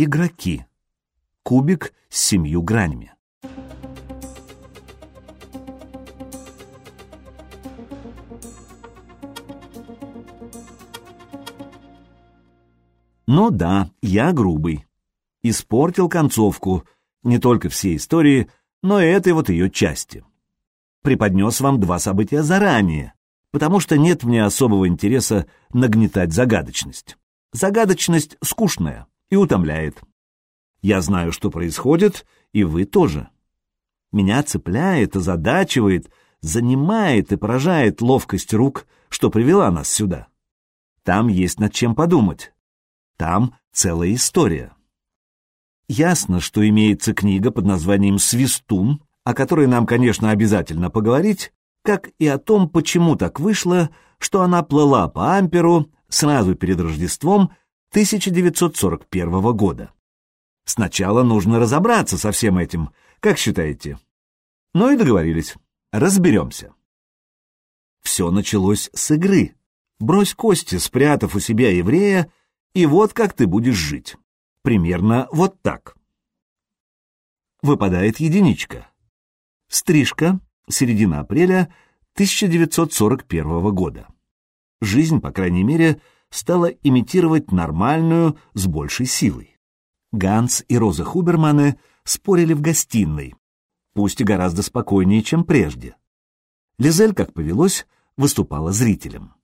Игроки. Кубик с семью гранями. Ну да, я грубый. Испортил концовку не только всей истории, но и этой вот ее части. Преподнес вам два события заранее, потому что нет мне особого интереса нагнетать загадочность. Загадочность скучная и утомляет. Я знаю, что происходит, и вы тоже. Меня цепляет, озадачивает, занимает и поражает ловкость рук, что привела нас сюда. Там есть над чем подумать. Там целая история. Ясно, что имеется книга под названием «Свистун», о которой нам, конечно, обязательно поговорить, как и о том, почему так вышло, что она плыла по Амперу сразу перед Рождеством 1941 года. Сначала нужно разобраться со всем этим, как считаете? Ну и договорились. Разберемся. Все началось с игры. Брось кости, спрятав у себя еврея, и вот как ты будешь жить. Примерно вот так. Выпадает единичка. Стрижка, середина апреля 1941 года. Жизнь, по крайней мере, стала имитировать нормальную с большей силой. Ганс и Роза Хуберманы спорили в гостиной, пусть и гораздо спокойнее, чем прежде. Лизель, как повелось, выступала зрителем.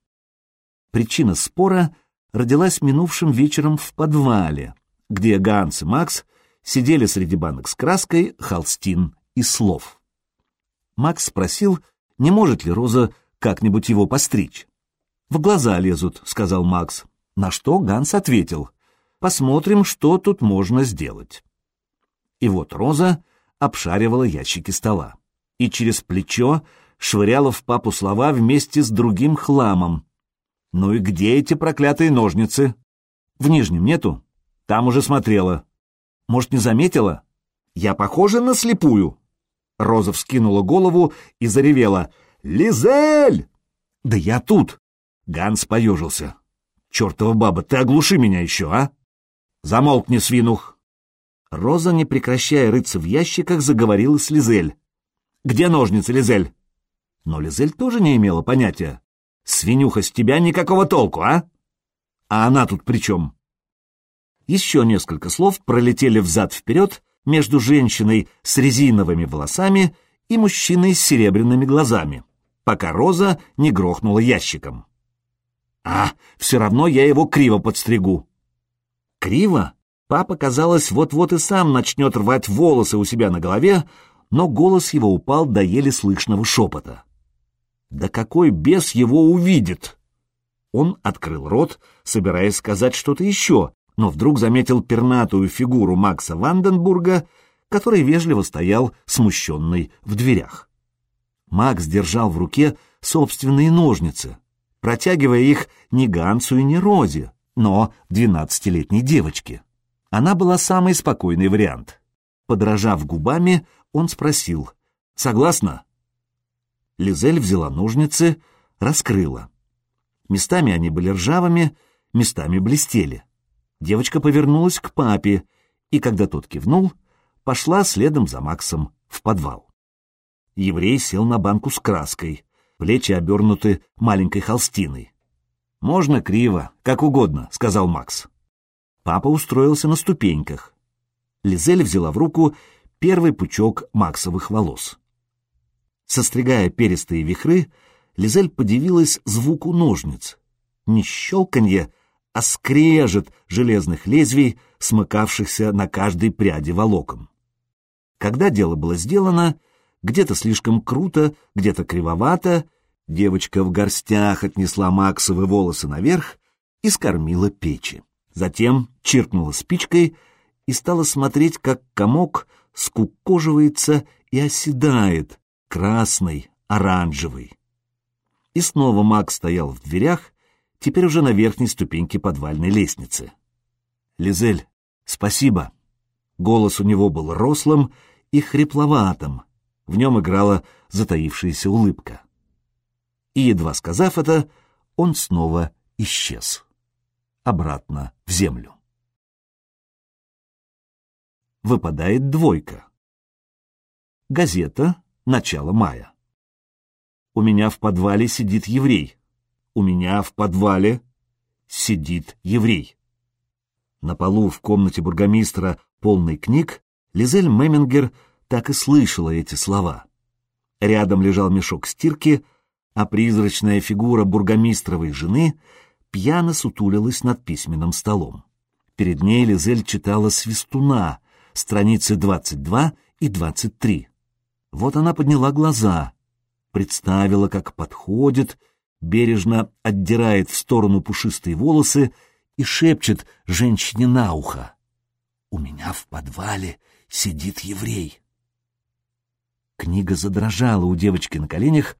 Причина спора родилась минувшим вечером в подвале, где Ганс и Макс сидели среди банок с краской, холстин и слов. Макс спросил, не может ли Роза как-нибудь его постричь. «В глаза лезут», — сказал Макс, на что Ганс ответил, «посмотрим, что тут можно сделать». И вот Роза обшаривала ящики стола и через плечо швыряла в папу слова вместе с другим хламом, ну и где эти проклятые ножницы? В нижнем нету? Там уже смотрела. Может, не заметила? Я похожа на слепую? Роза вскинула голову и заревела. «Лизель!» «Да я тут!» Ганс поежился. «Чертова баба, ты оглуши меня еще, а!» «Замолкни, свинух!» Роза, не прекращая рыться в ящиках, заговорила с Лизель. «Где ножницы, Лизель?» Но Лизель тоже не имела понятия. Свинюха, с тебя никакого толку, а? А она тут при чем? Еще несколько слов пролетели взад-вперед между женщиной с резиновыми волосами и мужчиной с серебряными глазами, пока Роза не грохнула ящиком. А, все равно я его криво подстригу. Криво? Папа, казалось, вот-вот и сам начнет рвать волосы у себя на голове, но голос его упал до еле слышного шепота. Да какой бес его увидит? Он открыл рот, собираясь сказать что-то еще, но вдруг заметил пернатую фигуру Макса Ванденбурга, который вежливо стоял, смущенный, в дверях. Макс держал в руке собственные ножницы, протягивая их не Гансу и не Розе, но двенадцатилетней девочке. Она была самый спокойный вариант. Подражав губами, он спросил «Согласна?» Лизель взяла ножницы, раскрыла. Местами они были ржавыми, местами блестели. Девочка повернулась к папе, и когда тот кивнул, пошла следом за Максом в подвал. Еврей сел на банку с краской, плечи обернуты маленькой холстиной. «Можно криво, как угодно», — сказал Макс. Папа устроился на ступеньках. Лизель взяла в руку первый пучок Максовых волос. Состригая перистые вихры, Лизель подивилась звуку ножниц. Не щелканье, а скрежет железных лезвий, смыкавшихся на каждой пряди волоком. Когда дело было сделано, где-то слишком круто, где-то кривовато, девочка в горстях отнесла Максовы волосы наверх и скормила печи. Затем чиркнула спичкой и стала смотреть, как комок скукоживается и оседает, красный, оранжевый. И снова Мак стоял в дверях, теперь уже на верхней ступеньке подвальной лестницы. «Лизель, спасибо». Голос у него был рослым и хрипловатым, в нем играла затаившаяся улыбка. И, едва сказав это, он снова исчез. Обратно в землю. выпадает двойка. Газета. Начало мая. У меня в подвале сидит еврей. У меня в подвале сидит еврей. На полу в комнате бургомистра, полный книг, Лизель Мемингер так и слышала эти слова. Рядом лежал мешок стирки, а призрачная фигура бургомистровой жены пьяно сутулилась над письменным столом. Перед ней Лизель читала «Свистуна», страницы 22 и 23. Вот она подняла глаза, представила, как подходит, бережно отдирает в сторону пушистые волосы и шепчет женщине на ухо. «У меня в подвале сидит еврей». Книга задрожала у девочки на коленях,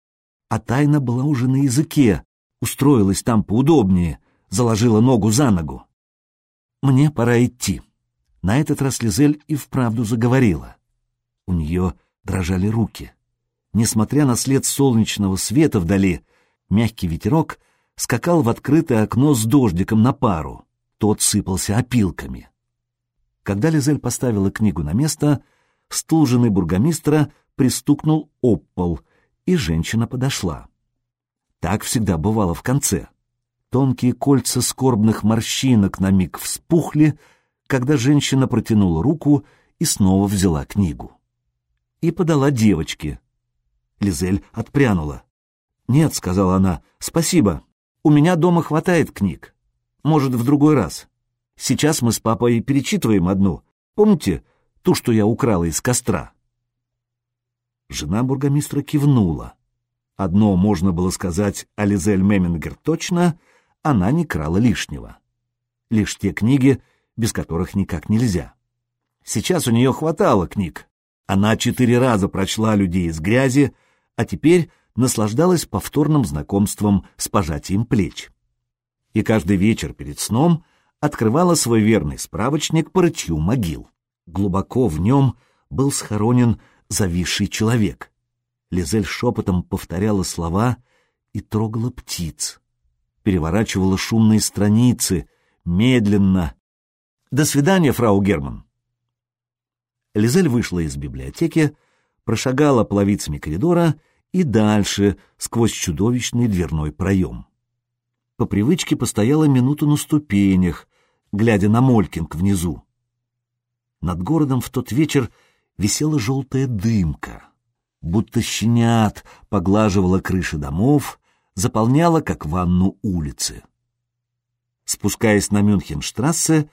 а тайна была уже на языке, устроилась там поудобнее, заложила ногу за ногу. «Мне пора идти». На этот раз Лизель и вправду заговорила. У нее дрожали руки. Несмотря на след солнечного света вдали, мягкий ветерок скакал в открытое окно с дождиком на пару. Тот сыпался опилками. Когда Лизель поставила книгу на место, стул жены бургомистра пристукнул об пол, и женщина подошла. Так всегда бывало в конце. Тонкие кольца скорбных морщинок на миг вспухли, когда женщина протянула руку и снова взяла книгу. И подала девочке. Лизель отпрянула. «Нет», — сказала она, — «спасибо. У меня дома хватает книг. Может, в другой раз. Сейчас мы с папой перечитываем одну. Помните ту, что я украла из костра?» Жена бургомистра кивнула. Одно можно было сказать о Лизель Мемингер точно, она не крала лишнего. Лишь те книги, без которых никак нельзя. Сейчас у нее хватало книг. Она четыре раза прочла «Людей из грязи», а теперь наслаждалась повторным знакомством с пожатием плеч. И каждый вечер перед сном открывала свой верный справочник по рытью могил. Глубоко в нем был схоронен зависший человек. Лизель шепотом повторяла слова и трогала птиц. Переворачивала шумные страницы, медленно. «До свидания, фрау Герман!» Лизель вышла из библиотеки, прошагала половицами коридора и дальше, сквозь чудовищный дверной проем. По привычке постояла минуту на ступенях, глядя на Молькинг внизу. Над городом в тот вечер висела желтая дымка, будто щенят поглаживала крыши домов, заполняла, как ванну, улицы. Спускаясь на Мюнхенштрассе,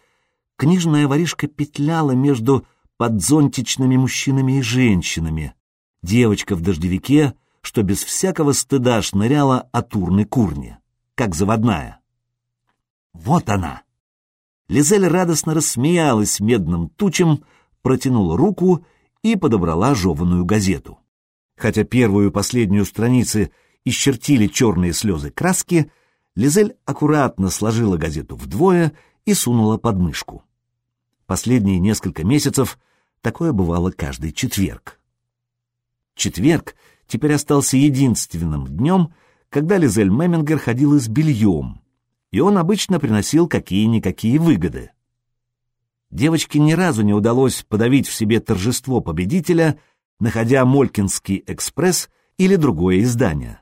книжная воришка петляла между подзонтичными мужчинами и женщинами, девочка в дождевике, что без всякого стыда шныряла от урны курни, как заводная. Вот она! Лизель радостно рассмеялась медным тучем, протянула руку и подобрала жеванную газету. Хотя первую и последнюю страницы исчертили черные слезы краски, Лизель аккуратно сложила газету вдвое и сунула под мышку. Последние несколько месяцев такое бывало каждый четверг. Четверг теперь остался единственным днем, когда Лизель Мемингер ходила с бельем, и он обычно приносил какие-никакие выгоды. Девочке ни разу не удалось подавить в себе торжество победителя, находя Молькинский экспресс или другое издание.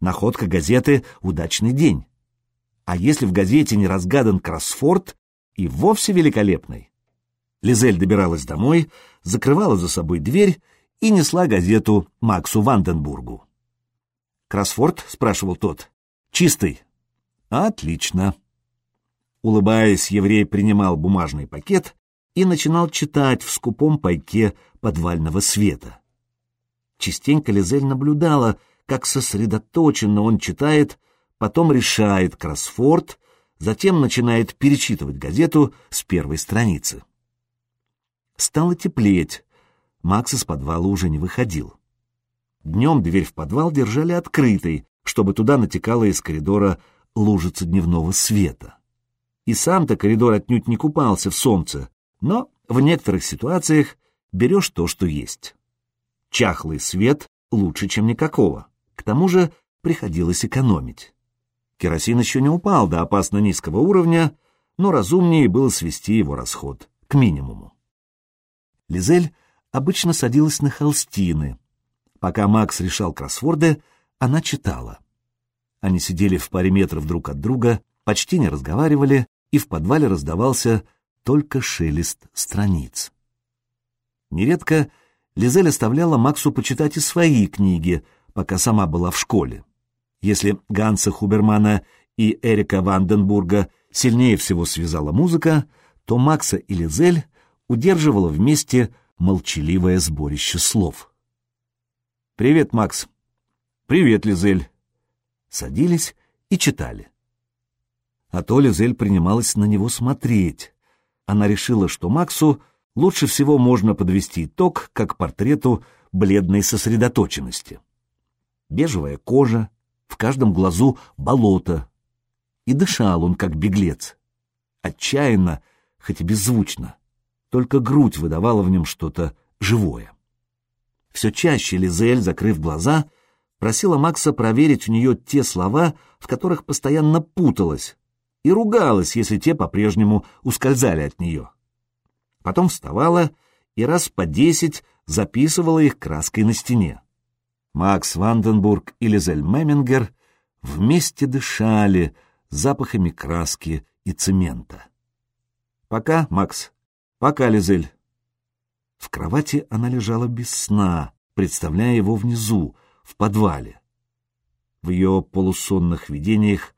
Находка газеты «Удачный день». А если в газете не разгадан кроссфорд, и вовсе великолепный. Лизель добиралась домой, закрывала за собой дверь и несла газету Максу Ванденбургу. «Кроссфорд?» — спрашивал тот. «Чистый». «Отлично». Улыбаясь, еврей принимал бумажный пакет и начинал читать в скупом пайке подвального света. Частенько Лизель наблюдала, как сосредоточенно он читает, потом решает кроссфорд, затем начинает перечитывать газету с первой страницы. Стало теплеть. Макс из подвала уже не выходил. Днем дверь в подвал держали открытой, чтобы туда натекала из коридора лужица дневного света. И сам-то коридор отнюдь не купался в солнце, но в некоторых ситуациях берешь то, что есть. Чахлый свет лучше, чем никакого. К тому же приходилось экономить. Керосин еще не упал до опасно низкого уровня, но разумнее было свести его расход к минимуму. Лизель обычно садилась на холстины. Пока Макс решал кроссворды, она читала. Они сидели в паре метров друг от друга, почти не разговаривали, и в подвале раздавался только шелест страниц. Нередко Лизель оставляла Максу почитать и свои книги, пока сама была в школе. Если Ганса Хубермана и Эрика Ванденбурга сильнее всего связала музыка, то Макса и Лизель удерживала вместе молчаливое сборище слов. «Привет, Макс!» «Привет, Лизель!» Садились и читали. А то Лизель принималась на него смотреть. Она решила, что Максу лучше всего можно подвести итог как портрету бледной сосредоточенности. Бежевая кожа, в каждом глазу болото. И дышал он, как беглец. Отчаянно, хоть и беззвучно. Только грудь выдавала в нем что-то живое. Все чаще Лизель, закрыв глаза, просила Макса проверить у нее те слова, в которых постоянно путалась, и ругалась, если те по-прежнему ускользали от нее. Потом вставала и раз по десять записывала их краской на стене. Макс Ванденбург и Лизель Мемингер вместе дышали запахами краски и цемента. «Пока, Макс. Пока, Лизель». В кровати она лежала без сна, представляя его внизу, в подвале. В ее полусонных видениях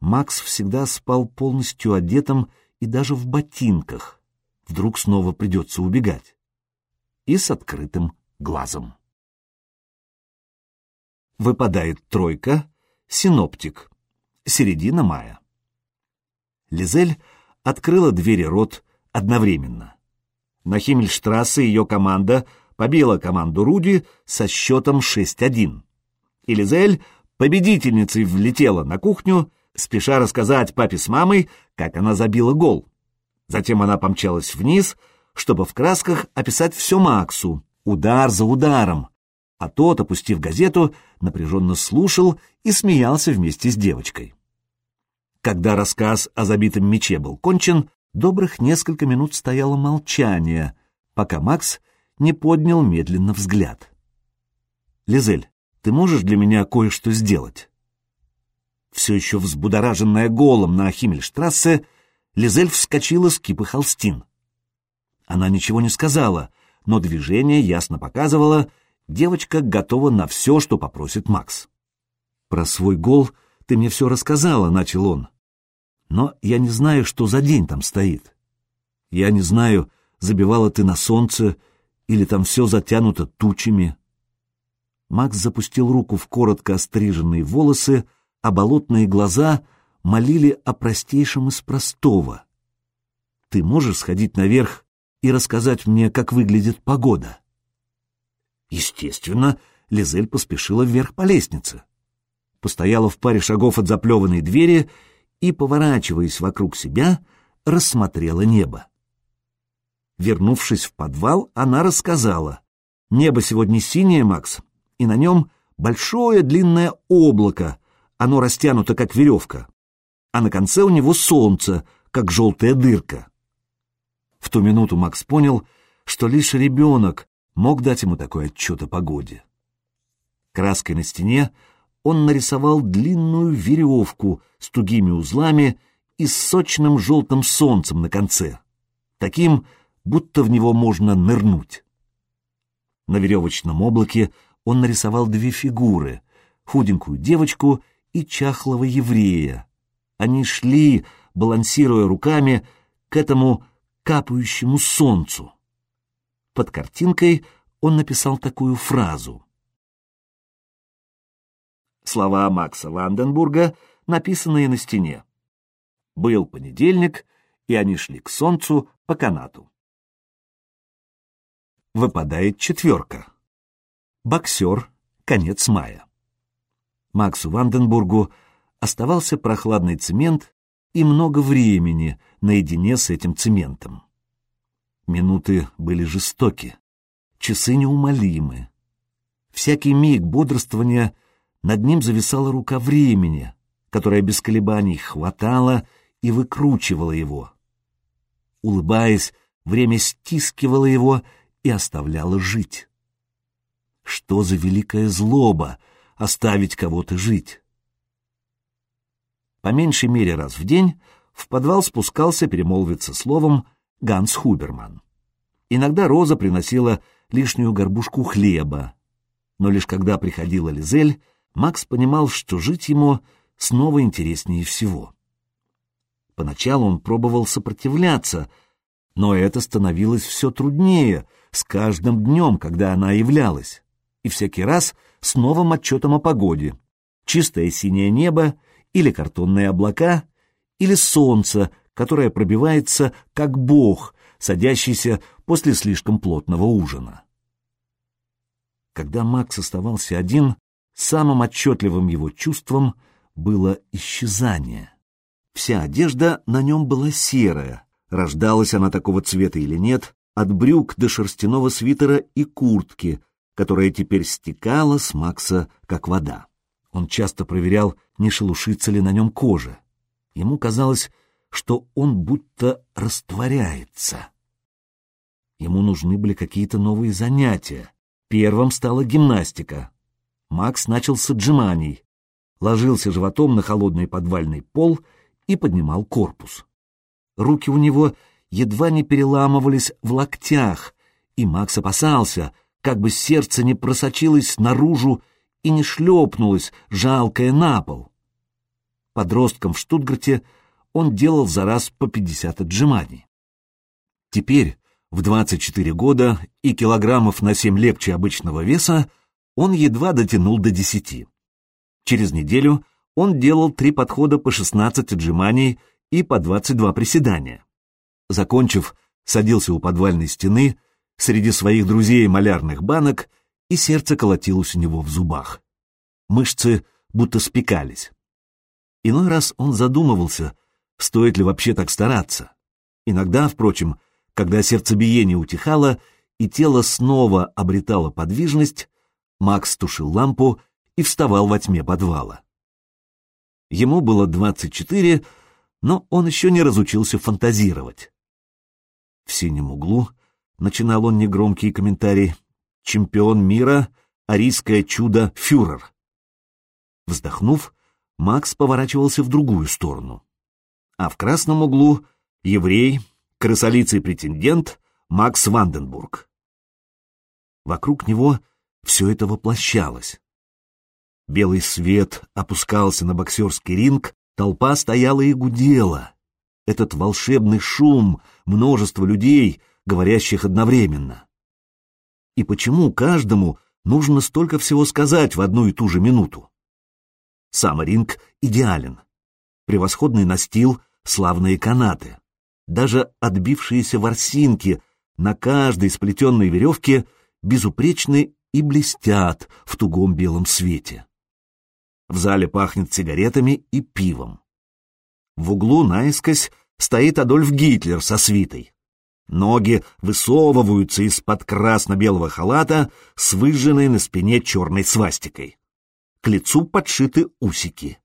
Макс всегда спал полностью одетым и даже в ботинках. Вдруг снова придется убегать. И с открытым глазом. Выпадает тройка, синоптик, середина мая. Лизель открыла двери рот одновременно. На Химмельштрассе ее команда побила команду Руди со счетом 6-1. И Лизель победительницей влетела на кухню, спеша рассказать папе с мамой, как она забила гол. Затем она помчалась вниз, чтобы в красках описать все Максу, удар за ударом, а тот, опустив газету, напряженно слушал и смеялся вместе с девочкой. Когда рассказ о забитом мече был кончен, добрых несколько минут стояло молчание, пока Макс не поднял медленно взгляд. «Лизель, ты можешь для меня кое-что сделать?» Все еще взбудораженная голом на Химмельштрассе, Лизель вскочила с кипы холстин. Она ничего не сказала, но движение ясно показывало, девочка готова на все, что попросит Макс. «Про свой гол ты мне все рассказала», — начал он. «Но я не знаю, что за день там стоит. Я не знаю, забивала ты на солнце или там все затянуто тучами». Макс запустил руку в коротко остриженные волосы, а болотные глаза молили о простейшем из простого. «Ты можешь сходить наверх и рассказать мне, как выглядит погода?» Естественно, Лизель поспешила вверх по лестнице. Постояла в паре шагов от заплеванной двери и, поворачиваясь вокруг себя, рассмотрела небо. Вернувшись в подвал, она рассказала. «Небо сегодня синее, Макс, и на нем большое длинное облако, оно растянуто, как веревка, а на конце у него солнце, как желтая дырка». В ту минуту Макс понял, что лишь ребенок мог дать ему такой отчет о погоде. Краской на стене он нарисовал длинную веревку с тугими узлами и с сочным желтым солнцем на конце, таким, будто в него можно нырнуть. На веревочном облаке он нарисовал две фигуры — худенькую девочку и чахлого еврея. Они шли, балансируя руками, к этому капающему солнцу. Под картинкой он написал такую фразу. Слова Макса Ванденбурга, написанные на стене. Был понедельник, и они шли к солнцу по канату. Выпадает четверка. Боксер, конец мая. Максу Ванденбургу оставался прохладный цемент и много времени наедине с этим цементом. Минуты были жестоки, часы неумолимы. Всякий миг бодрствования над ним зависала рука времени, которая без колебаний хватала и выкручивала его. Улыбаясь, время стискивало его и оставляла жить. Что за великая злоба оставить кого-то жить? По меньшей мере раз в день в подвал спускался перемолвиться словом Ганс Хуберман. Иногда Роза приносила лишнюю горбушку хлеба, но лишь когда приходила Лизель, Макс понимал, что жить ему снова интереснее всего. Поначалу он пробовал сопротивляться, но это становилось все труднее с каждым днем, когда она являлась, и всякий раз с новым отчетом о погоде. Чистое синее небо или картонные облака, или солнце, которое пробивается как бог, садящийся после слишком плотного ужина. Когда Макс оставался один, самым отчетливым его чувством было исчезание. Вся одежда на нем была серая, рождалась она такого цвета или нет, от брюк до шерстяного свитера и куртки, которая теперь стекала с Макса, как вода. Он часто проверял, не шелушится ли на нем кожа. Ему казалось, что он будто растворяется. Ему нужны были какие-то новые занятия. Первым стала гимнастика. Макс начал с отжиманий, ложился животом на холодный подвальный пол и поднимал корпус. Руки у него едва не переламывались в локтях, и Макс опасался, как бы сердце не просочилось наружу и не шлепнулось, жалкое на пол. Подростком в Штутгарте он делал за раз по 50 отжиманий. Теперь, в 24 года и килограммов на 7 легче обычного веса, он едва дотянул до 10. Через неделю он делал три подхода по 16 отжиманий и по 22 приседания. Закончив, садился у подвальной стены среди своих друзей малярных банок, и сердце колотилось у него в зубах. Мышцы будто спекались. Иной раз он задумывался, стоит ли вообще так стараться. Иногда, впрочем, когда сердцебиение утихало и тело снова обретало подвижность, Макс тушил лампу и вставал во тьме подвала. Ему было 24, но он еще не разучился фантазировать. В синем углу начинал он негромкий комментарий «Чемпион мира, арийское чудо, фюрер». Вздохнув, Макс поворачивался в другую сторону. А в красном углу — еврей, крысолицый претендент Макс Ванденбург. Вокруг него все это воплощалось. Белый свет опускался на боксерский ринг, толпа стояла и гудела. Этот волшебный шум, множество людей, говорящих одновременно. И почему каждому нужно столько всего сказать в одну и ту же минуту? Сам ринг идеален. Превосходный настил, славные канаты. Даже отбившиеся ворсинки на каждой сплетенной веревке безупречны и блестят в тугом белом свете. В зале пахнет сигаретами и пивом. В углу наискось стоит Адольф Гитлер со свитой. Ноги высовываются из-под красно-белого халата с выжженной на спине черной свастикой. К лицу подшиты усики.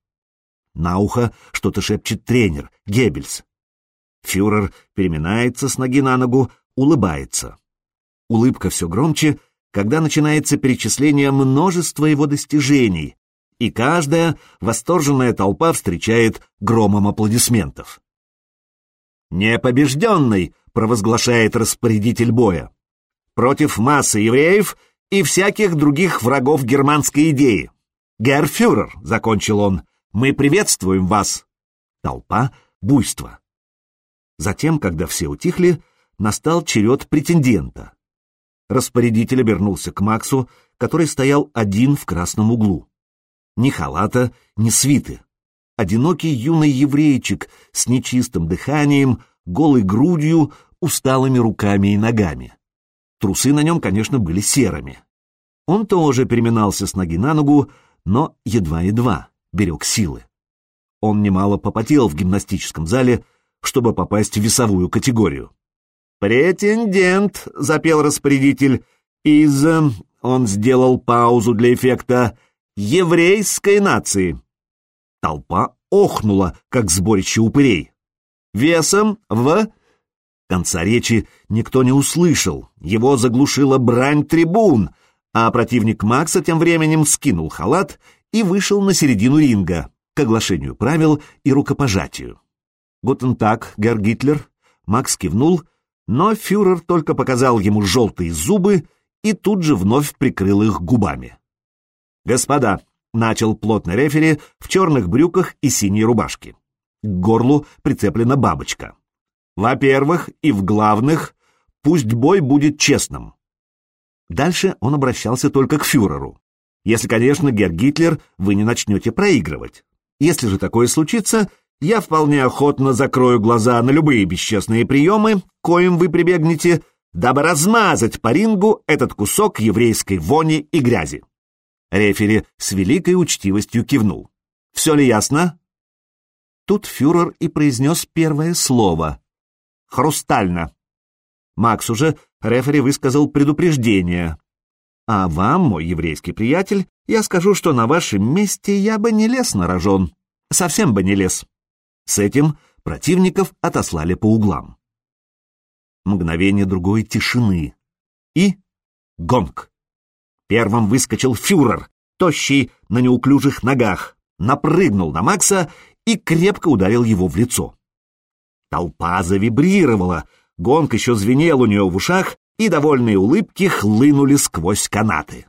На ухо что-то шепчет тренер, Геббельс. Фюрер переминается с ноги на ногу, улыбается. Улыбка все громче, когда начинается перечисление множества его достижений, и каждая восторженная толпа встречает громом аплодисментов. «Непобежденный!» — провозглашает распорядитель боя. «Против массы евреев и всяких других врагов германской идеи. Геррфюрер!» — закончил он. «Мы приветствуем вас!» Толпа — буйство. Затем, когда все утихли, настал черед претендента. Распорядитель обернулся к Максу, который стоял один в красном углу. Ни халата, ни свиты. Одинокий юный еврейчик с нечистым дыханием, голой грудью, усталыми руками и ногами. Трусы на нем, конечно, были серыми. Он тоже переминался с ноги на ногу, но едва-едва берег силы. Он немало попотел в гимнастическом зале, чтобы попасть в весовую категорию. «Претендент», — запел распорядитель, — «из...» — он сделал паузу для эффекта еврейской нации. Толпа охнула, как сборище упырей. Весом в... Конца речи никто не услышал, его заглушила брань трибун, а противник Макса тем временем скинул халат и вышел на середину ринга к оглашению правил и рукопожатию. «Гутен так, Герр Гитлер», Макс кивнул, но фюрер только показал ему желтые зубы и тут же вновь прикрыл их губами. «Господа», — начал плотный рефери в черных брюках и синей рубашке. К горлу прицеплена бабочка. «Во-первых, и в главных, пусть бой будет честным». Дальше он обращался только к фюреру. «Если, конечно, Герр Гитлер, вы не начнете проигрывать. Если же такое случится, я вполне охотно закрою глаза на любые бесчестные приемы, коим вы прибегнете, дабы размазать по рингу этот кусок еврейской вони и грязи. Рефери с великой учтивостью кивнул. «Все ли ясно?» Тут фюрер и произнес первое слово. «Хрустально». Макс уже рефери высказал предупреждение. «А вам, мой еврейский приятель, я скажу, что на вашем месте я бы не лез на рожон. Совсем бы не лез». С этим противников отослали по углам. Мгновение другой тишины. И гонг. Первым выскочил фюрер, тощий на неуклюжих ногах, напрыгнул на Макса и крепко ударил его в лицо. Толпа завибрировала, гонг еще звенел у нее в ушах, и довольные улыбки хлынули сквозь канаты.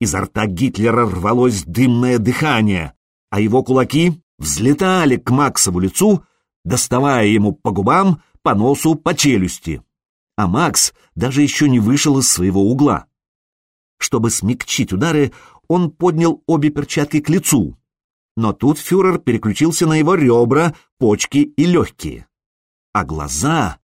Изо рта Гитлера рвалось дымное дыхание, а его кулаки взлетали к Максову лицу, доставая ему по губам, по носу, по челюсти. А Макс даже еще не вышел из своего угла. Чтобы смягчить удары, он поднял обе перчатки к лицу. Но тут фюрер переключился на его ребра, почки и легкие. А глаза...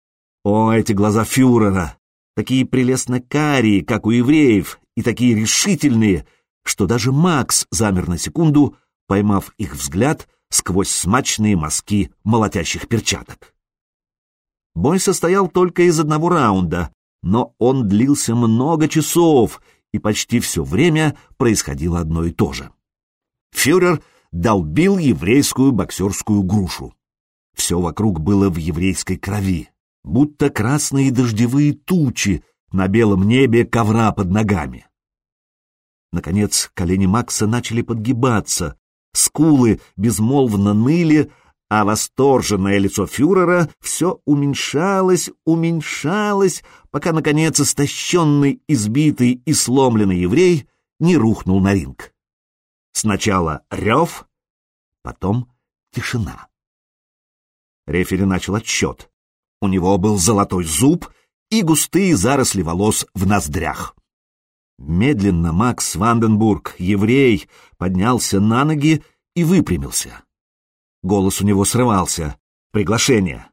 О, эти глаза фюрера! Такие прелестно карие, как у евреев, и такие решительные, что даже Макс замер на секунду, поймав их взгляд сквозь смачные мазки молотящих перчаток. Бой состоял только из одного раунда, но он длился много часов, и почти все время происходило одно и то же. Фюрер долбил еврейскую боксерскую грушу. Все вокруг было в еврейской крови, будто красные дождевые тучи на белом небе ковра под ногами. Наконец колени Макса начали подгибаться, скулы безмолвно ныли, а восторженное лицо фюрера все уменьшалось, уменьшалось, пока, наконец, истощенный, избитый и сломленный еврей не рухнул на ринг. Сначала рев, потом тишина. Рефери начал отсчет. У него был золотой зуб и густые заросли волос в ноздрях. Медленно Макс Ванденбург, еврей, поднялся на ноги и выпрямился. Голос у него срывался. «Приглашение!»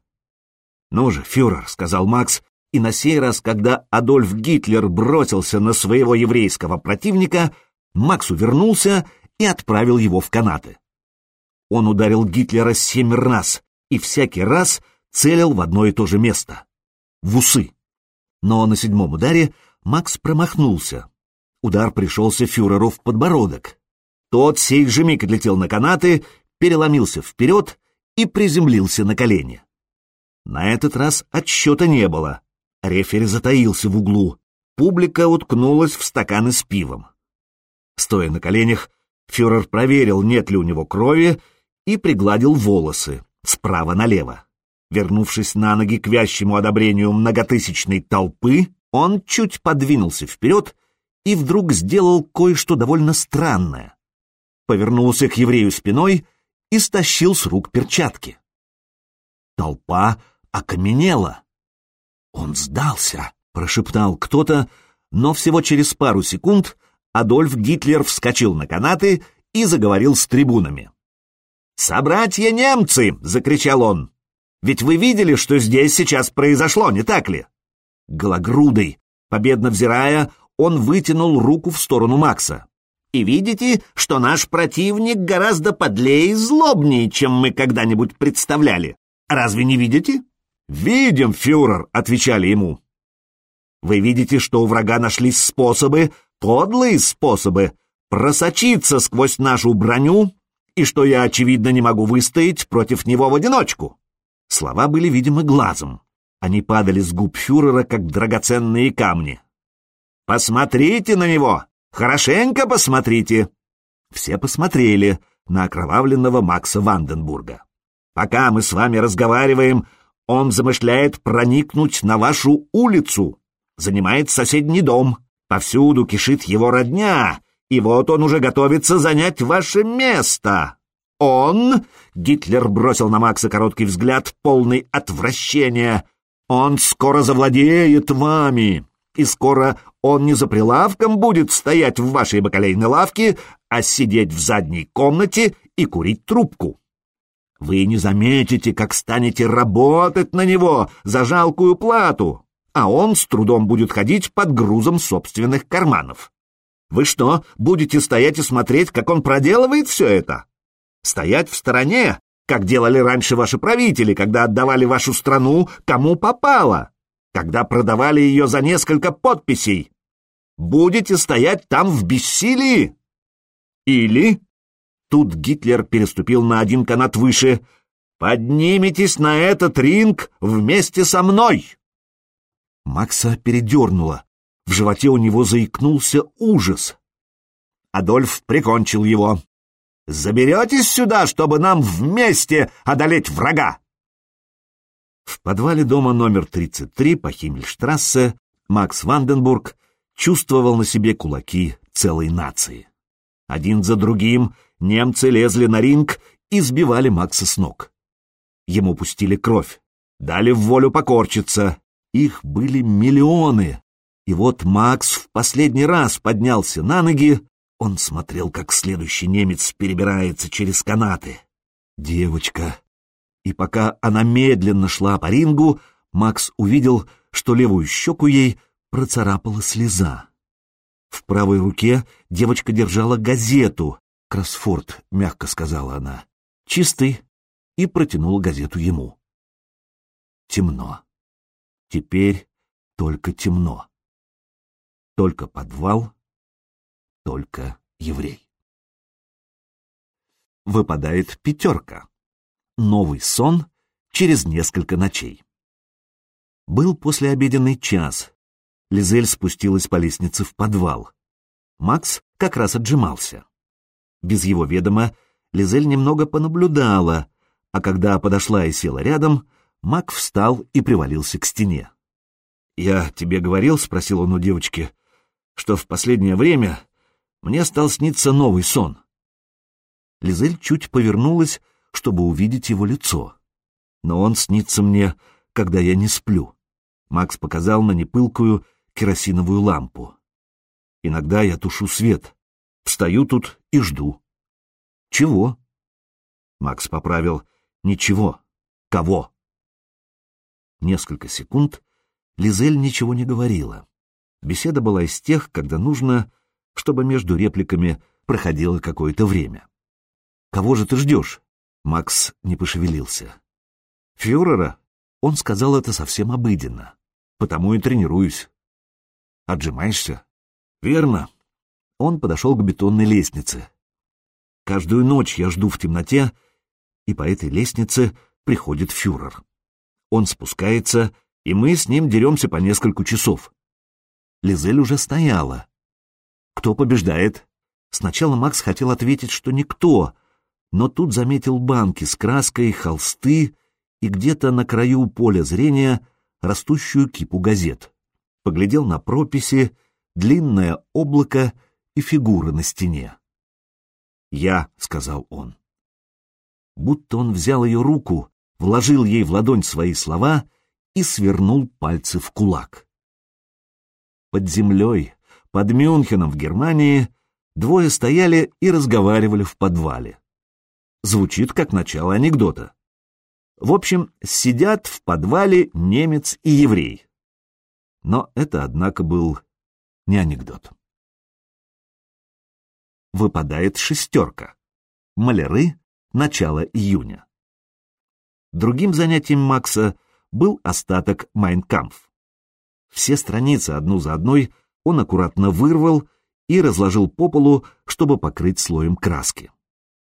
«Ну же, фюрер», — сказал Макс, и на сей раз, когда Адольф Гитлер бросился на своего еврейского противника, Макс увернулся и отправил его в канаты. Он ударил Гитлера семь раз и всякий раз целил в одно и то же место — в усы. Но на седьмом ударе Макс промахнулся, Удар пришелся фюреру в подбородок. Тот сей же миг отлетел на канаты, переломился вперед и приземлился на колени. На этот раз отсчета не было. Рефери затаился в углу. Публика уткнулась в стаканы с пивом. Стоя на коленях, фюрер проверил, нет ли у него крови, и пригладил волосы справа налево. Вернувшись на ноги к вящему одобрению многотысячной толпы, он чуть подвинулся вперед и вдруг сделал кое-что довольно странное. Повернулся к еврею спиной и стащил с рук перчатки. Толпа окаменела. «Он сдался», — прошептал кто-то, но всего через пару секунд Адольф Гитлер вскочил на канаты и заговорил с трибунами. «Собратья немцы!» — закричал он. «Ведь вы видели, что здесь сейчас произошло, не так ли?» Гологрудый, победно взирая, он вытянул руку в сторону Макса. «И видите, что наш противник гораздо подлее и злобнее, чем мы когда-нибудь представляли. Разве не видите?» «Видим, фюрер», — отвечали ему. «Вы видите, что у врага нашлись способы, подлые способы, просочиться сквозь нашу броню, и что я, очевидно, не могу выстоять против него в одиночку». Слова были, видимо, глазом. Они падали с губ фюрера, как драгоценные камни. «Посмотрите на него! Хорошенько посмотрите!» Все посмотрели на окровавленного Макса Ванденбурга. «Пока мы с вами разговариваем, он замышляет проникнуть на вашу улицу, занимает соседний дом, повсюду кишит его родня, и вот он уже готовится занять ваше место. Он...» — Гитлер бросил на Макса короткий взгляд, полный отвращения. «Он скоро завладеет вами, и скоро он не за прилавком будет стоять в вашей бакалейной лавке, а сидеть в задней комнате и курить трубку. Вы не заметите, как станете работать на него за жалкую плату, а он с трудом будет ходить под грузом собственных карманов. Вы что, будете стоять и смотреть, как он проделывает все это? Стоять в стороне, как делали раньше ваши правители, когда отдавали вашу страну кому попало, когда продавали ее за несколько подписей. Будете стоять там в бессилии? Или... Тут Гитлер переступил на один канат выше. «Поднимитесь на этот ринг вместе со мной!» Макса передернуло. В животе у него заикнулся ужас. Адольф прикончил его. «Заберетесь сюда, чтобы нам вместе одолеть врага!» В подвале дома номер 33 по Химмельштрассе Макс Ванденбург чувствовал на себе кулаки целой нации. Один за другим немцы лезли на ринг и сбивали Макса с ног. Ему пустили кровь, дали в волю покорчиться. Их были миллионы. И вот Макс в последний раз поднялся на ноги, он смотрел, как следующий немец перебирается через канаты. Девочка. И пока она медленно шла по рингу, Макс увидел, что левую щеку ей процарапала слеза. В правой руке девочка держала газету. «Кроссфорд», — мягко сказала она. «Чистый», и протянула газету ему. Темно. Теперь только темно. Только подвал, только еврей. Выпадает пятерка. Новый сон через несколько ночей. Был послеобеденный час, Лизель спустилась по лестнице в подвал. Макс как раз отжимался. Без его ведома Лизель немного понаблюдала, а когда подошла и села рядом, Мак встал и привалился к стене. «Я тебе говорил, — спросил он у девочки, — что в последнее время мне стал сниться новый сон». Лизель чуть повернулась, чтобы увидеть его лицо. «Но он снится мне, когда я не сплю». Макс показал на непылкую, керосиновую лампу. Иногда я тушу свет, встаю тут и жду. Чего? Макс поправил. Ничего. Кого? Несколько секунд Лизель ничего не говорила. Беседа была из тех, когда нужно, чтобы между репликами проходило какое-то время. «Кого же ты ждешь?» Макс не пошевелился. «Фюрера?» Он сказал это совсем обыденно. «Потому и тренируюсь. Отжимаешься? Верно. Он подошел к бетонной лестнице. Каждую ночь я жду в темноте, и по этой лестнице приходит фюрер. Он спускается, и мы с ним деремся по несколько часов. Лизель уже стояла. Кто побеждает? Сначала Макс хотел ответить, что никто, но тут заметил банки с краской, холсты и где-то на краю поля зрения растущую кипу газет поглядел на прописи, длинное облако и фигуры на стене. «Я», — сказал он. Будто он взял ее руку, вложил ей в ладонь свои слова и свернул пальцы в кулак. Под землей, под Мюнхеном в Германии, двое стояли и разговаривали в подвале. Звучит как начало анекдота. В общем, сидят в подвале немец и еврей. Но это, однако, был не анекдот. Выпадает шестерка. Маляры. Начало июня. Другим занятием Макса был остаток «Майнкампф». Все страницы одну за одной он аккуратно вырвал и разложил по полу, чтобы покрыть слоем краски.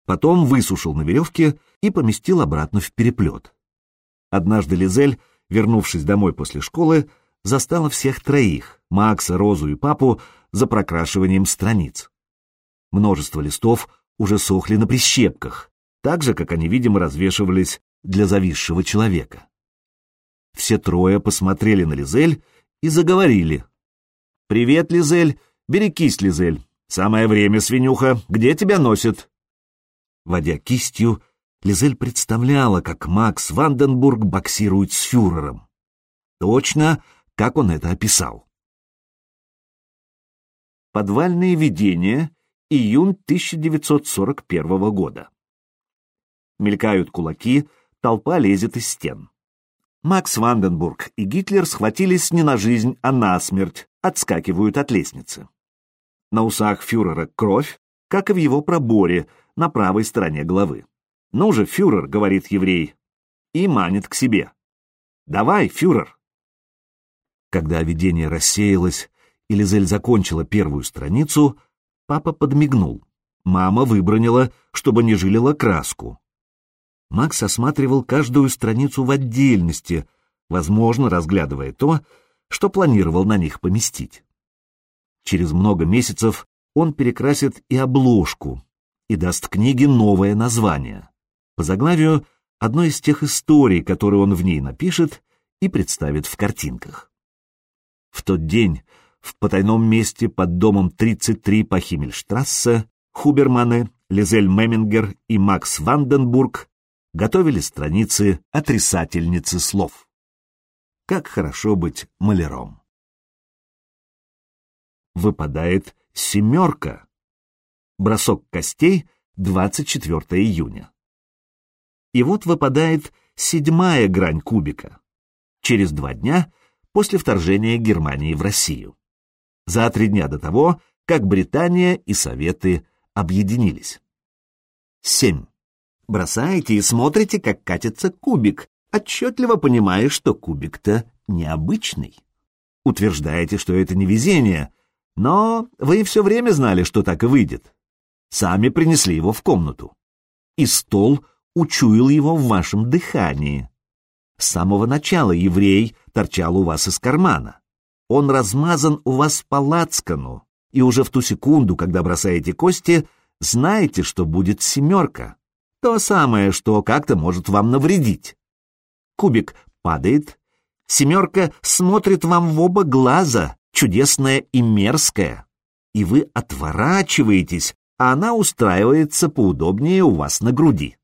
Потом высушил на веревке и поместил обратно в переплет. Однажды Лизель вернувшись домой после школы, застала всех троих, Макса, Розу и папу, за прокрашиванием страниц. Множество листов уже сохли на прищепках, так же, как они, видимо, развешивались для зависшего человека. Все трое посмотрели на Лизель и заговорили. «Привет, Лизель! Бери кисть, Лизель! Самое время, свинюха! Где тебя носит?» Водя кистью, Лизель представляла, как Макс Ванденбург боксирует с фюрером. Точно, как он это описал. Подвальные видения, июнь 1941 года. Мелькают кулаки, толпа лезет из стен. Макс Ванденбург и Гитлер схватились не на жизнь, а на смерть, отскакивают от лестницы. На усах фюрера кровь, как и в его проборе, на правой стороне головы. «Ну же, фюрер», — говорит еврей, и манит к себе. «Давай, фюрер!» Когда видение рассеялось, и Лизель закончила первую страницу, папа подмигнул. Мама выбронила, чтобы не жилила краску. Макс осматривал каждую страницу в отдельности, возможно, разглядывая то, что планировал на них поместить. Через много месяцев он перекрасит и обложку и даст книге новое название. По заглавию одной из тех историй, которые он в ней напишет и представит в картинках. В тот день в потайном месте под домом 33 по Химмельштрассе Хуберманы, Лизель Мемингер и Макс Ванденбург готовили страницы отрицательницы слов. Как хорошо быть маляром. Выпадает семерка. Бросок костей 24 июня. И вот выпадает седьмая грань кубика. Через два дня после вторжения Германии в Россию за три дня до того, как Британия и Советы объединились. 7. Бросаете и смотрите, как катится кубик, отчетливо понимая, что кубик-то необычный. Утверждаете, что это не везение, но вы все время знали, что так и выйдет. Сами принесли его в комнату. И стол учуял его в вашем дыхании. С самого начала еврей торчал у вас из кармана. Он размазан у вас по лацкану, и уже в ту секунду, когда бросаете кости, знаете, что будет семерка. То самое, что как-то может вам навредить. Кубик падает, семерка смотрит вам в оба глаза, чудесная и мерзкая, и вы отворачиваетесь, а она устраивается поудобнее у вас на груди.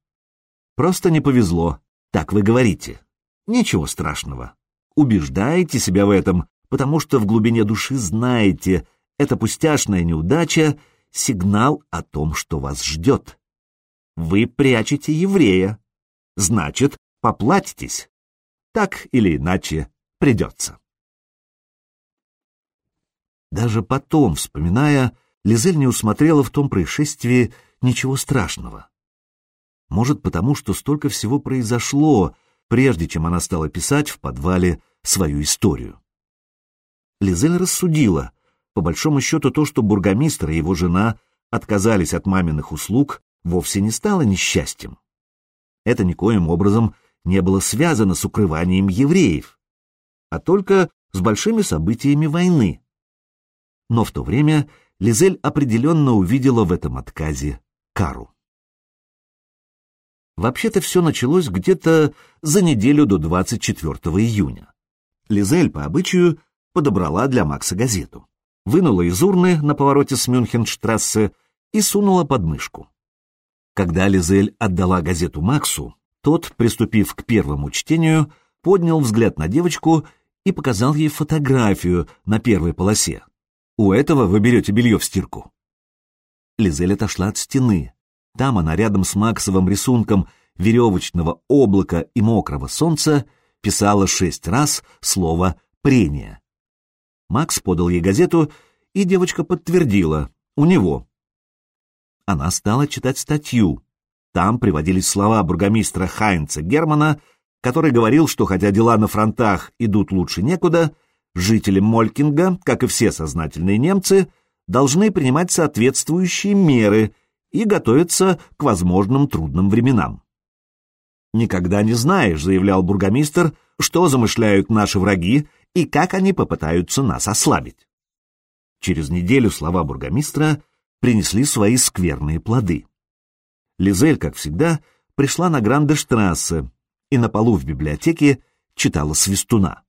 Просто не повезло, так вы говорите. Ничего страшного. Убеждаете себя в этом, потому что в глубине души знаете, эта пустяшная неудача — сигнал о том, что вас ждет. Вы прячете еврея. Значит, поплатитесь. Так или иначе придется. Даже потом, вспоминая, Лизель не усмотрела в том происшествии ничего страшного. Может, потому что столько всего произошло, прежде чем она стала писать в подвале свою историю. Лизель рассудила. По большому счету то, что бургомистр и его жена отказались от маминых услуг, вовсе не стало несчастьем. Это никоим образом не было связано с укрыванием евреев, а только с большими событиями войны. Но в то время Лизель определенно увидела в этом отказе кару. Вообще-то все началось где-то за неделю до 24 июня. Лизель, по обычаю, подобрала для Макса газету, вынула из урны на повороте с Мюнхенштрассе и сунула под мышку. Когда Лизель отдала газету Максу, тот, приступив к первому чтению, поднял взгляд на девочку и показал ей фотографию на первой полосе. «У этого вы берете белье в стирку». Лизель отошла от стены. Там она рядом с Максовым рисунком веревочного облака и мокрого солнца писала шесть раз слово «прение». Макс подал ей газету, и девочка подтвердила — у него. Она стала читать статью. Там приводились слова бургомистра Хайнца Германа, который говорил, что хотя дела на фронтах идут лучше некуда, жители Молькинга, как и все сознательные немцы, должны принимать соответствующие меры и готовиться к возможным трудным временам. «Никогда не знаешь», — заявлял бургомистр, что замышляют наши враги и как они попытаются нас ослабить. Через неделю слова бургомистра принесли свои скверные плоды. Лизель, как всегда, пришла на Грандештрассе и на полу в библиотеке читала свистуна.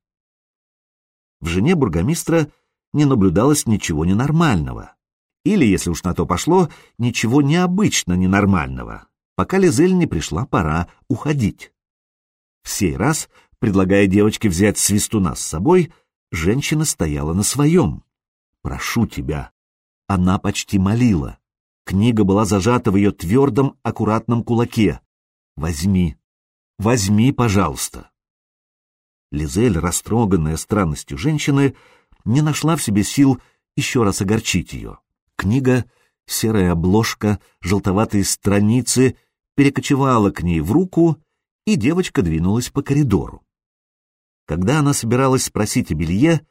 В жене бургомистра не наблюдалось ничего ненормального. Или, если уж на то пошло, ничего необычно ненормального, пока Лизель не пришла пора уходить. В сей раз, предлагая девочке взять свистуна с собой, женщина стояла на своем. «Прошу тебя». Она почти молила. Книга была зажата в ее твердом, аккуратном кулаке. «Возьми, возьми, пожалуйста». Лизель, растроганная странностью женщины, не нашла в себе сил еще раз огорчить ее. Книга, серая обложка, желтоватые страницы перекочевала к ней в руку, и девочка двинулась по коридору. Когда она собиралась спросить о белье,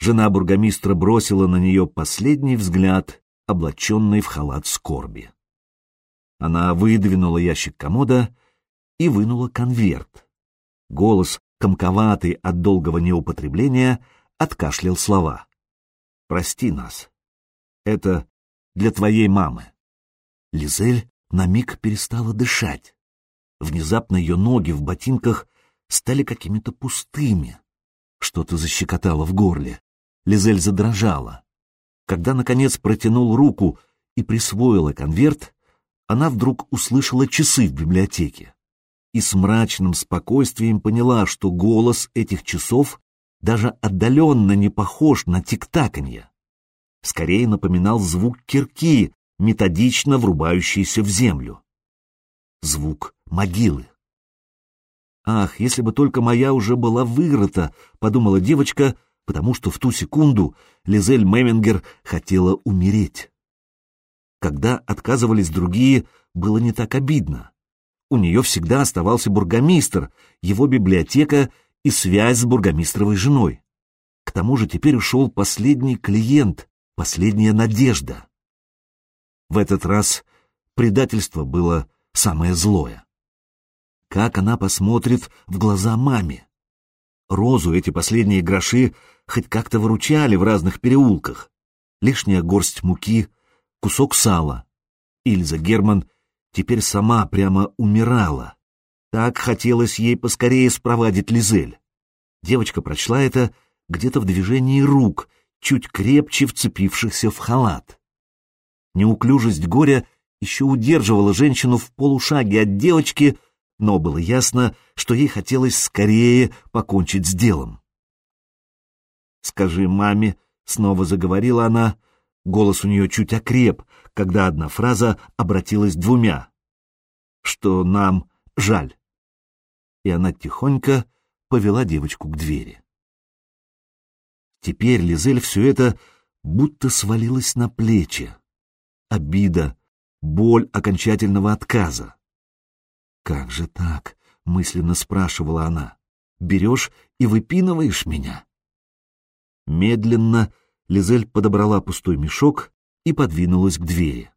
жена бургомистра бросила на нее последний взгляд, облаченный в халат скорби. Она выдвинула ящик комода и вынула конверт. Голос, комковатый от долгого неупотребления, откашлял слова. «Прости нас. Это для твоей мамы». Лизель на миг перестала дышать. Внезапно ее ноги в ботинках стали какими-то пустыми. Что-то защекотало в горле. Лизель задрожала. Когда, наконец, протянул руку и присвоила конверт, она вдруг услышала часы в библиотеке и с мрачным спокойствием поняла, что голос этих часов даже отдаленно не похож на тик-таканье. Скорее напоминал звук кирки, методично врубающийся в землю. Звук могилы. «Ах, если бы только моя уже была вырыта», — подумала девочка, потому что в ту секунду Лизель Мемингер хотела умереть. Когда отказывались другие, было не так обидно. У нее всегда оставался бургомистр, его библиотека и связь с бургомистровой женой. К тому же теперь ушел последний клиент, последняя надежда. В этот раз предательство было самое злое. Как она посмотрит в глаза маме? Розу эти последние гроши хоть как-то выручали в разных переулках. Лишняя горсть муки, кусок сала. Ильза Герман теперь сама прямо умирала. Так хотелось ей поскорее спровадить Лизель. Девочка прочла это где-то в движении рук, чуть крепче вцепившихся в халат. Неуклюжесть горя еще удерживала женщину в полушаге от девочки, но было ясно, что ей хотелось скорее покончить с делом. «Скажи маме», — снова заговорила она, голос у нее чуть окреп, когда одна фраза обратилась двумя, «что нам жаль» и она тихонько повела девочку к двери. Теперь Лизель все это будто свалилась на плечи. Обида, боль окончательного отказа. «Как же так?» — мысленно спрашивала она. «Берешь и выпинываешь меня?» Медленно Лизель подобрала пустой мешок и подвинулась к двери.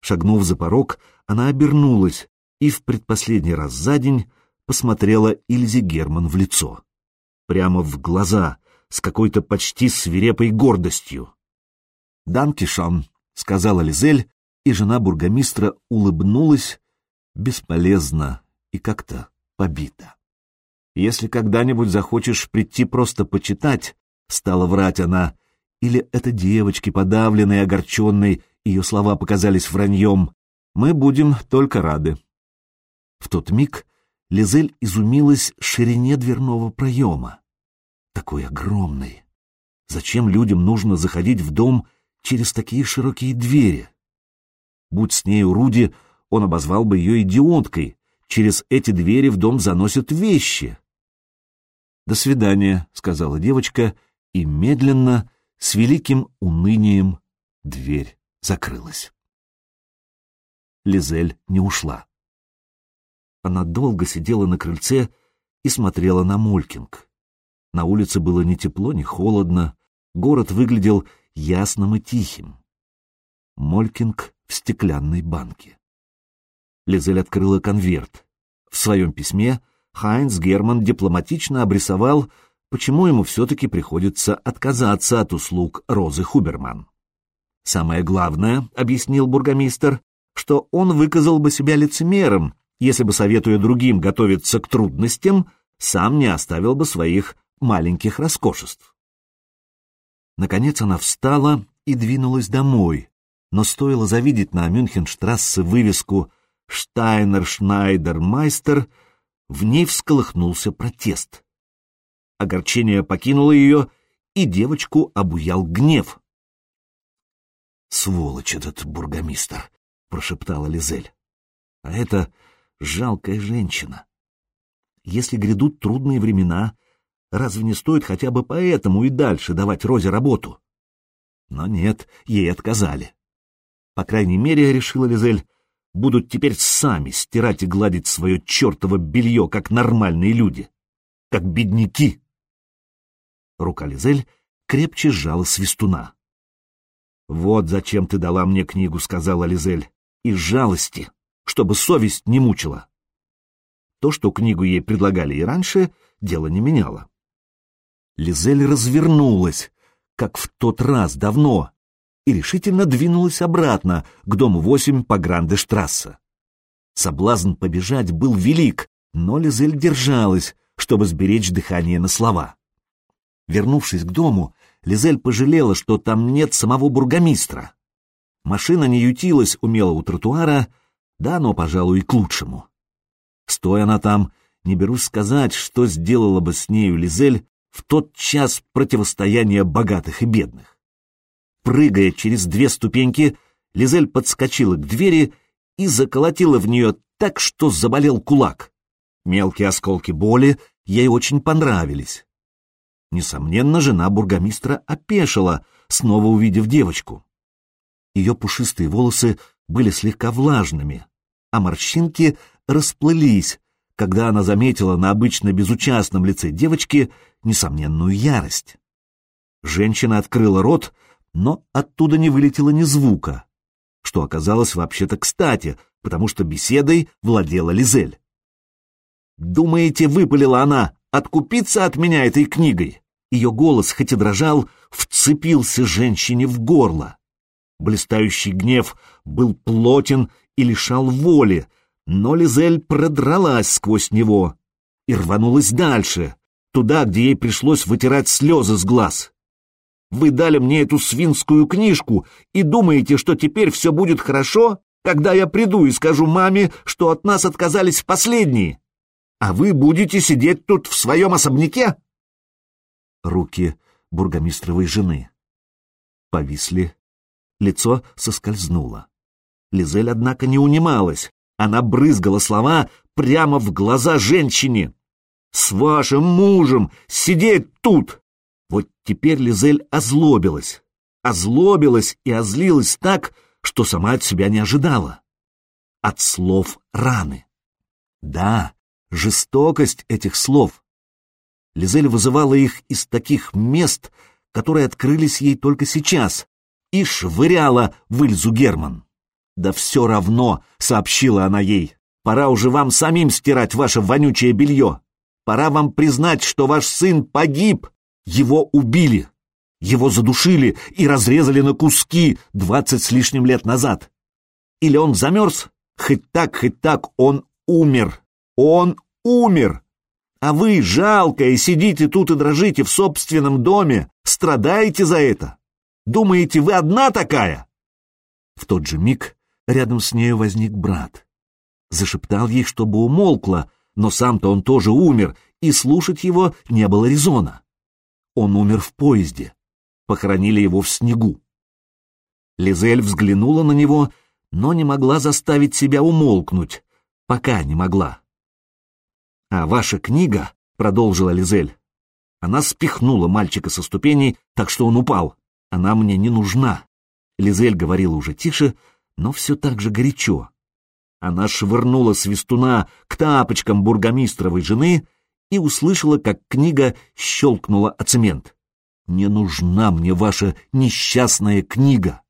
Шагнув за порог, она обернулась и в предпоследний раз за день посмотрела Ильзе Герман в лицо. Прямо в глаза, с какой-то почти свирепой гордостью. «Данкишон», — сказала Лизель, и жена бургомистра улыбнулась бесполезно и как-то побита. «Если когда-нибудь захочешь прийти просто почитать», — стала врать она, или это девочки, подавленные, огорченные, ее слова показались враньем, мы будем только рады. В тот миг Лизель изумилась ширине дверного проема. Такой огромный. Зачем людям нужно заходить в дом через такие широкие двери? Будь с нею Руди, он обозвал бы ее идиоткой. Через эти двери в дом заносят вещи. «До свидания», — сказала девочка, и медленно, с великим унынием, дверь закрылась. Лизель не ушла. Она долго сидела на крыльце и смотрела на Молькинг. На улице было ни тепло, ни холодно, город выглядел ясным и тихим. Молькинг в стеклянной банке. Лизель открыла конверт. В своем письме Хайнц Герман дипломатично обрисовал, почему ему все-таки приходится отказаться от услуг Розы Хуберман. «Самое главное», — объяснил бургомистр, что он выказал бы себя лицемером, если бы, советуя другим готовиться к трудностям, сам не оставил бы своих маленьких роскошеств. Наконец она встала и двинулась домой, но стоило завидеть на Мюнхенштрассе вывеску «Штайнер Шнайдер Майстер», в ней всколыхнулся протест. Огорчение покинуло ее, и девочку обуял гнев. «Сволочь этот бургомистр!» — прошептала Лизель. «А это жалкая женщина. Если грядут трудные времена, разве не стоит хотя бы поэтому и дальше давать Розе работу?» Но нет, ей отказали. По крайней мере, решила Лизель, будут теперь сами стирать и гладить свое чертово белье, как нормальные люди, как бедняки. Рука Лизель крепче сжала свистуна. «Вот зачем ты дала мне книгу», — сказала Лизель, — «из жалости, чтобы совесть не мучила». То, что книгу ей предлагали и раньше, дело не меняло. Лизель развернулась, как в тот раз давно, и решительно двинулась обратно к дому 8 по Гранде-штрассе. Соблазн побежать был велик, но Лизель держалась, чтобы сберечь дыхание на слова. Вернувшись к дому, Лизель пожалела, что там нет самого бургомистра. Машина не ютилась умело у тротуара, да, но, пожалуй, и к лучшему. Стоя она там, не берусь сказать, что сделала бы с нею Лизель в тот час противостояния богатых и бедных. Прыгая через две ступеньки, Лизель подскочила к двери и заколотила в нее так, что заболел кулак. Мелкие осколки боли ей очень понравились. Несомненно, жена бургомистра опешила, снова увидев девочку. Ее пушистые волосы были слегка влажными, а морщинки расплылись, когда она заметила на обычно безучастном лице девочки несомненную ярость. Женщина открыла рот, но оттуда не вылетело ни звука, что оказалось вообще-то кстати, потому что беседой владела Лизель. «Думаете, выпалила она, откупиться от меня этой книгой?» Ее голос, хоть и дрожал, вцепился женщине в горло. Блистающий гнев был плотен и лишал воли, но Лизель продралась сквозь него и рванулась дальше, туда, где ей пришлось вытирать слезы с глаз. «Вы дали мне эту свинскую книжку и думаете, что теперь все будет хорошо, когда я приду и скажу маме, что от нас отказались последние? А вы будете сидеть тут в своем особняке?» Руки бургомистровой жены повисли, лицо соскользнуло. Лизель, однако, не унималась. Она брызгала слова прямо в глаза женщине. «С вашим мужем сидеть тут!» Вот теперь Лизель озлобилась. Озлобилась и озлилась так, что сама от себя не ожидала. От слов раны. Да, жестокость этих слов. Лизель вызывала их из таких мест, которые открылись ей только сейчас, и швыряла в Ильзу Герман. «Да все равно», — сообщила она ей, — «пора уже вам самим стирать ваше вонючее белье. Пора вам признать, что ваш сын погиб. Его убили. Его задушили и разрезали на куски двадцать с лишним лет назад. Или он замерз? Хоть так, хоть так, он умер. Он умер. А вы, жалкое, сидите тут и дрожите в собственном доме, страдаете за это. Думаете, вы одна такая?» В тот же миг Рядом с нею возник брат. Зашептал ей, чтобы умолкла, но сам-то он тоже умер, и слушать его не было резона. Он умер в поезде. Похоронили его в снегу. Лизель взглянула на него, но не могла заставить себя умолкнуть. Пока не могла. «А ваша книга», — продолжила Лизель, — она спихнула мальчика со ступеней, так что он упал. «Она мне не нужна». Лизель говорила уже тише, но все так же горячо. Она швырнула свистуна к тапочкам бургомистровой жены и услышала, как книга щелкнула о цемент. «Не нужна мне ваша несчастная книга!»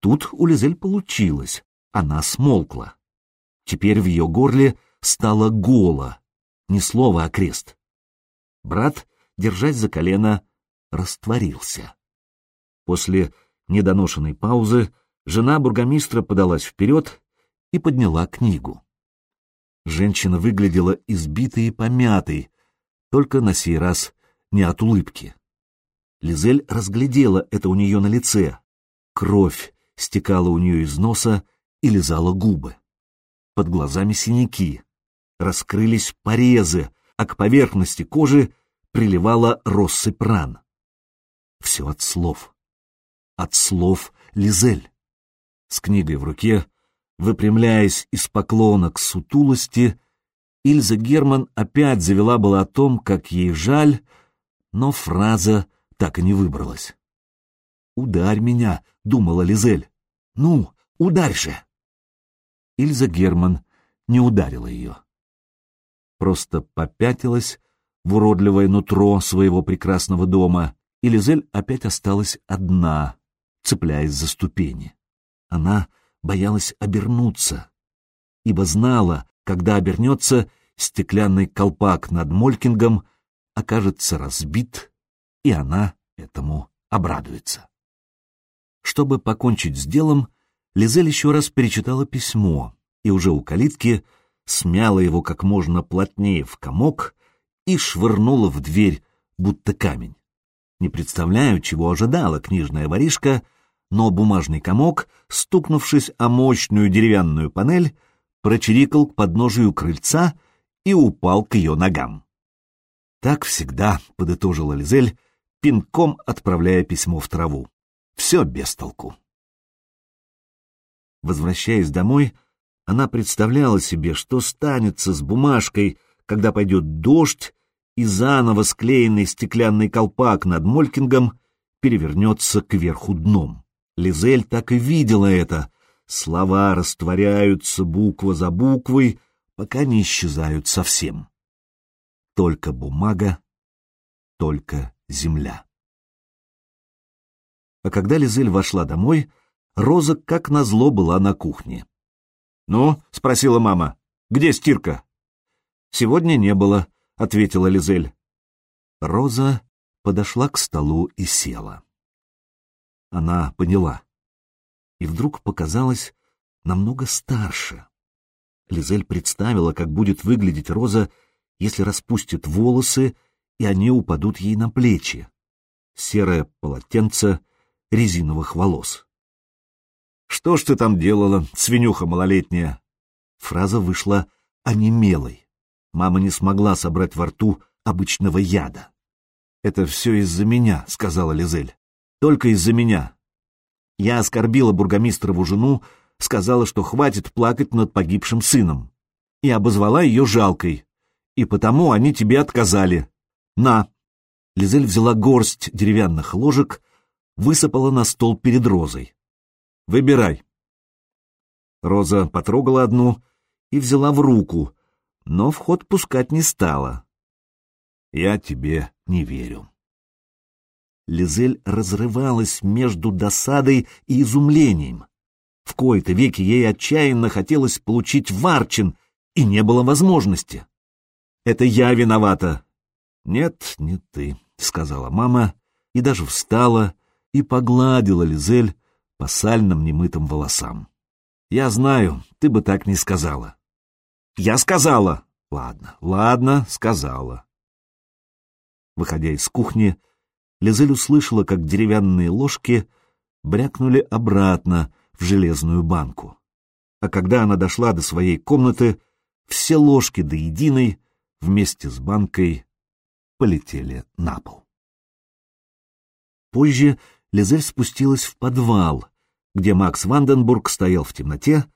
Тут у Лизель получилось. Она смолкла. Теперь в ее горле стало голо, ни слова о крест. Брат, держась за колено, растворился. После недоношенной паузы жена бургомистра подалась вперед и подняла книгу. Женщина выглядела избитой и помятой, только на сей раз не от улыбки. Лизель разглядела это у нее на лице. Кровь стекала у нее из носа и лизала губы. Под глазами синяки. Раскрылись порезы, а к поверхности кожи приливала россыпь ран. Все от слов. От слов Лизель. С книгой в руке, выпрямляясь из поклона к сутулости, Ильза Герман опять завела было о том, как ей жаль, но фраза так и не выбралась. «Ударь меня», — думала Лизель. «Ну, ударь же!» Ильза Герман не ударила ее. Просто попятилась в уродливое нутро своего прекрасного дома, и Лизель опять осталась одна, цепляясь за ступени. Она боялась обернуться, ибо знала, когда обернется, стеклянный колпак над Молькингом окажется разбит, и она этому обрадуется. Чтобы покончить с делом, Лизель еще раз перечитала письмо и уже у калитки смяла его как можно плотнее в комок и швырнула в дверь, будто камень. Не представляю, чего ожидала книжная воришка, но бумажный комок, стукнувшись о мощную деревянную панель, прочирикал к подножию крыльца и упал к ее ногам. «Так всегда», — подытожила Лизель, пинком отправляя письмо в траву. «Все без толку». Возвращаясь домой, она представляла себе, что станется с бумажкой, когда пойдет дождь, и заново склеенный стеклянный колпак над Молькингом перевернется кверху дном. Лизель так и видела это. Слова растворяются буква за буквой, пока не исчезают совсем. Только бумага, только земля. А когда Лизель вошла домой, Роза как назло была на кухне. «Ну?» — спросила мама. «Где стирка?» «Сегодня не было», — ответила Лизель. Роза подошла к столу и села. Она поняла. И вдруг показалась намного старше. Лизель представила, как будет выглядеть Роза, если распустит волосы, и они упадут ей на плечи. Серое полотенце резиновых волос. «Что ж ты там делала, свинюха малолетняя?» Фраза вышла онемелой. Мама не смогла собрать во рту обычного яда. «Это все из-за меня», — сказала Лизель. «Только из-за меня. Я оскорбила бургомистрову жену, сказала, что хватит плакать над погибшим сыном, и обозвала ее жалкой, и потому они тебе отказали. На!» Лизель взяла горсть деревянных ложек, высыпала на стол перед Розой. Выбирай. Роза потрогала одну и взяла в руку, но в ход пускать не стала. Я тебе не верю. Лизель разрывалась между досадой и изумлением. В кои-то веки ей отчаянно хотелось получить Варчин, и не было возможности. «Это я виновата!» «Нет, не ты», — сказала мама, и даже встала и погладила Лизель по сальным немытым волосам. «Я знаю, ты бы так не сказала». «Я сказала!» «Ладно, ладно, сказала». Выходя из кухни, Лизель услышала, как деревянные ложки брякнули обратно в железную банку. А когда она дошла до своей комнаты, все ложки до единой вместе с банкой полетели на пол. Позже Лизель спустилась в подвал, где Макс Ванденбург стоял в темноте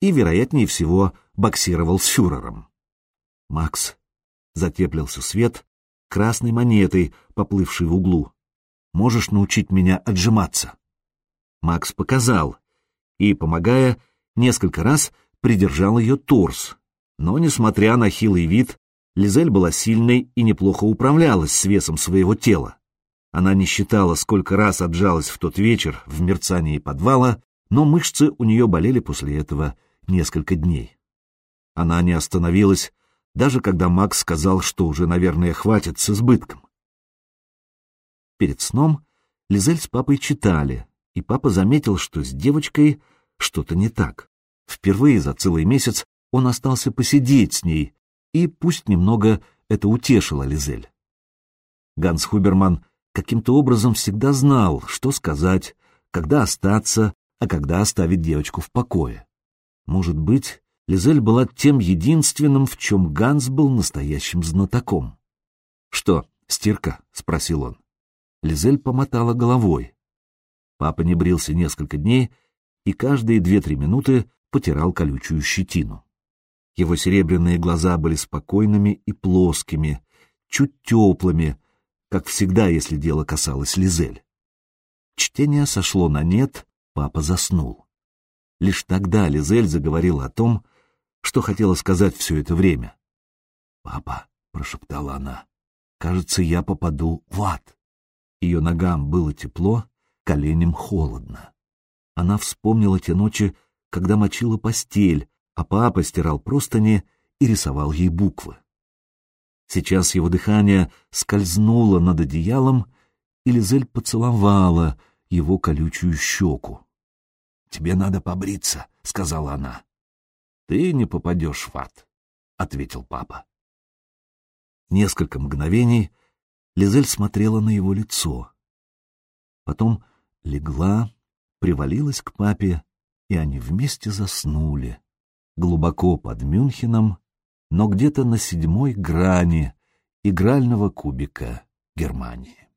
и, вероятнее всего, боксировал с фюрером. «Макс», — затеплился свет, красной монетой, поплывшей в углу, — «можешь научить меня отжиматься?» Макс показал и, помогая, несколько раз придержал ее торс, но, несмотря на хилый вид, Лизель была сильной и неплохо управлялась с весом своего тела. Она не считала, сколько раз отжалась в тот вечер в мерцании подвала, но мышцы у нее болели после этого несколько дней. Она не остановилась, даже когда Макс сказал, что уже, наверное, хватит с избытком. Перед сном Лизель с папой читали, и папа заметил, что с девочкой что-то не так. Впервые за целый месяц он остался посидеть с ней, и пусть немного это утешило Лизель. Ганс Хуберман каким-то образом всегда знал, что сказать, когда остаться, а когда оставить девочку в покое. Может быть, Лизель была тем единственным, в чем Ганс был настоящим знатоком. «Что, стирка?» — спросил он. Лизель помотала головой. Папа не брился несколько дней и каждые две-три минуты потирал колючую щетину. Его серебряные глаза были спокойными и плоскими, чуть теплыми, как всегда, если дело касалось Лизель. Чтение сошло на нет, папа заснул. Лишь тогда Лизель заговорила о том, что хотела сказать все это время. «Папа», — прошептала она, — «кажется, я попаду в ад». Ее ногам было тепло, коленям холодно. Она вспомнила те ночи, когда мочила постель, а папа стирал простыни и рисовал ей буквы. Сейчас его дыхание скользнуло над одеялом, и Лизель поцеловала его колючую щеку. — Тебе надо побриться, — сказала она. — Ты не попадешь в ад, — ответил папа. Несколько мгновений Лизель смотрела на его лицо. Потом легла, привалилась к папе, и они вместе заснули, глубоко под Мюнхеном, но где-то на седьмой грани игрального кубика Германии.